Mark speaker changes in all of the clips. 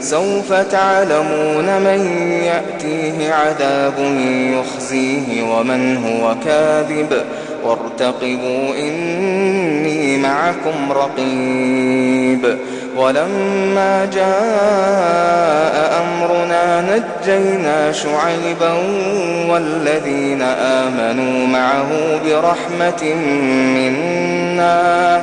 Speaker 1: سوف تعلمون من يأتيه عذاب يخزيه ومن هو كاذب. وارتقبوا إني معكم رقيب. ولما جاء أمرنا نجينا شعيبا والذين آمنوا معه برحمة منا.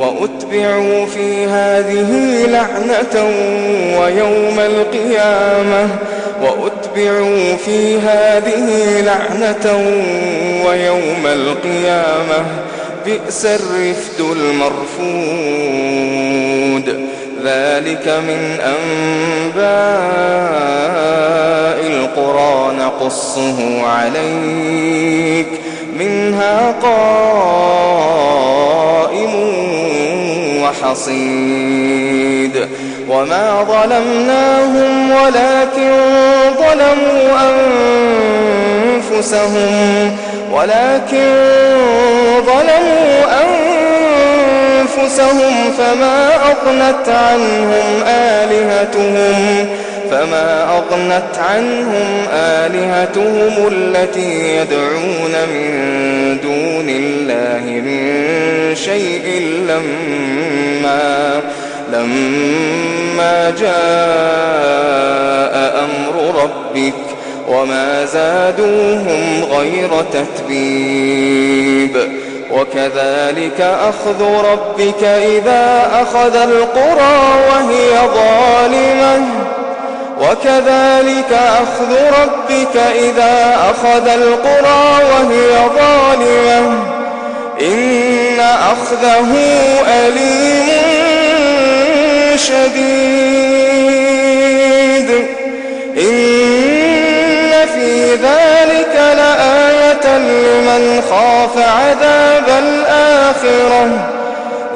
Speaker 1: وأتبعوا في هذه لعنة ويوم القيامة. وأتبعوا في هذه لعنة ويوم القيامة. بئس الرفد المرفود. ذلك من أنباء القرى نقصه عليك. منها قائم وحصيد وما ظلمناهم ولكن ظلموا أنفسهم. ولكن ظلموا أنفسهم فما أغنت عنهم آلهتهم. فما أغنت عنهم آلهتهم التي يدعون من دون الله من شيء لما لما جاء أمر ربك وما زادوهم غير تتبيب وكذلك أخذ ربك إذا أخذ القرى وهي ظالمة وكذلك أخذ ربك إذا أخذ القرى وهي ظالمة إن أخذه أليم شديد. إن في ذلك لآية لمن خاف عذاب الآخرة.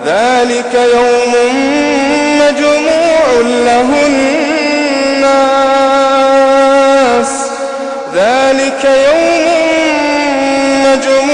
Speaker 1: ذلك يوم مجموع له الناس. ذلك يوم مجموع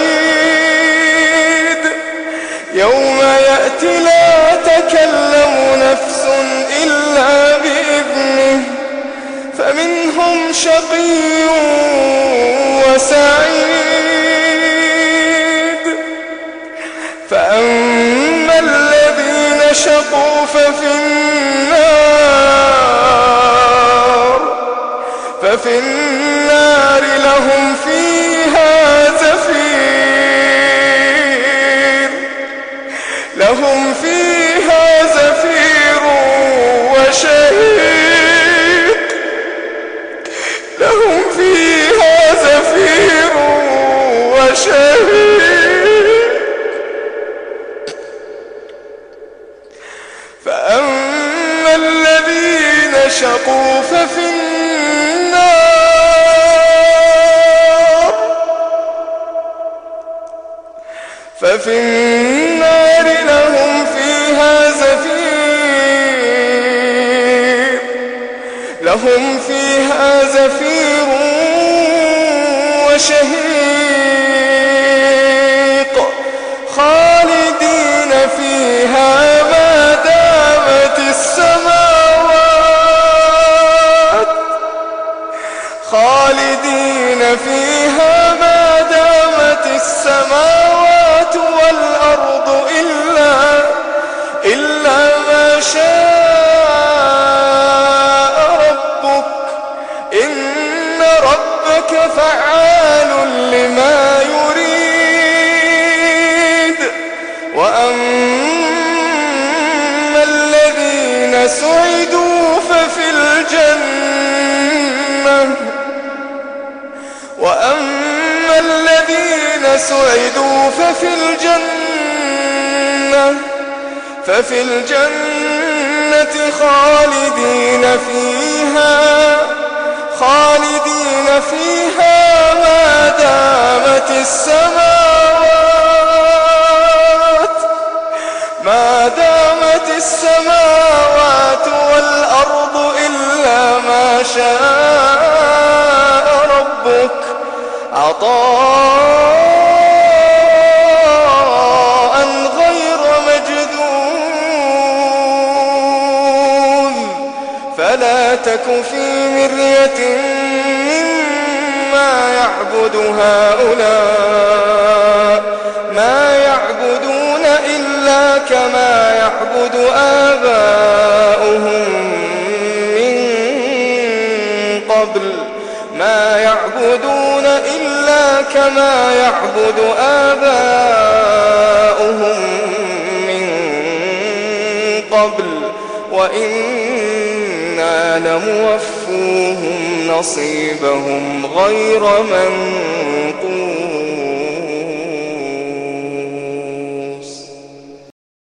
Speaker 1: يأتي لا تكلم نفس إلا بإذنه فمنهم شقي وسعيد. فأما الذين شقوا ففي النار ففي النار شقوا ففي النار. ففي النار لهم فيها زفير. لهم فيها زفير وشهيق. خالدين فيها ما دامت السماوات فيها ما دامت السماوات والأرض إلا إلا ما شاء ربك. إن ربك فعال لما يريد. وأما الذين سعدوا وأما الذين سعدوا ففي الجنة ففي الجنة خالدين فيها خالدين فيها ما دامت تك في مرية مما يعبد هؤلاء ما يعبدون إلا كما يعبد آباؤهم من قبل ما يعبدون إلا كما يعبد آباؤهم من قبل وإنا لموفوهم نصيبهم غير منقوص